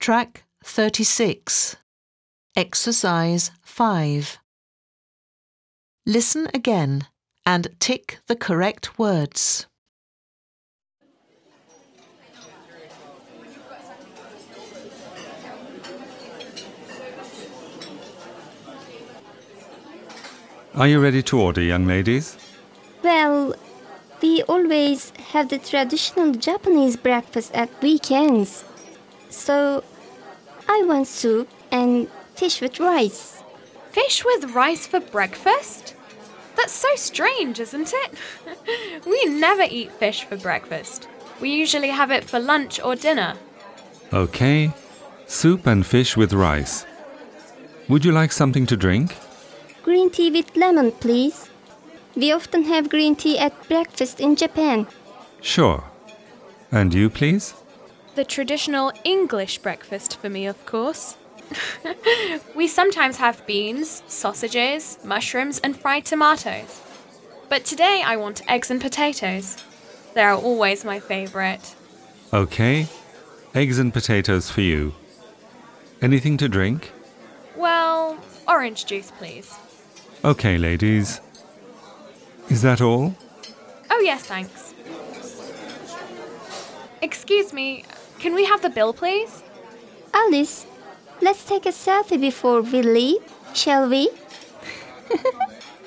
Track 36. Exercise 5. Listen again and tick the correct words. Are you ready to order, young ladies? Well, we always have the traditional Japanese breakfast at weekends. So, I want soup and fish with rice. Fish with rice for breakfast? That's so strange, isn't it? we never eat fish for breakfast. We usually have it for lunch or dinner. Okay. Soup and fish with rice. Would you like something to drink? Green tea with lemon, please. We often have green tea at breakfast in Japan. Sure. And you, please? The traditional English breakfast for me, of course. we sometimes have beans, sausages, mushrooms, and fried tomatoes. But today I want eggs and potatoes. They are always my favourite. Okay. Eggs and potatoes for you. Anything to drink? Well, orange juice, please. Okay, ladies. Is that all? Oh, yes, thanks. Excuse me, can we have the bill, please? Alice, let's take a selfie before we leave, shall we?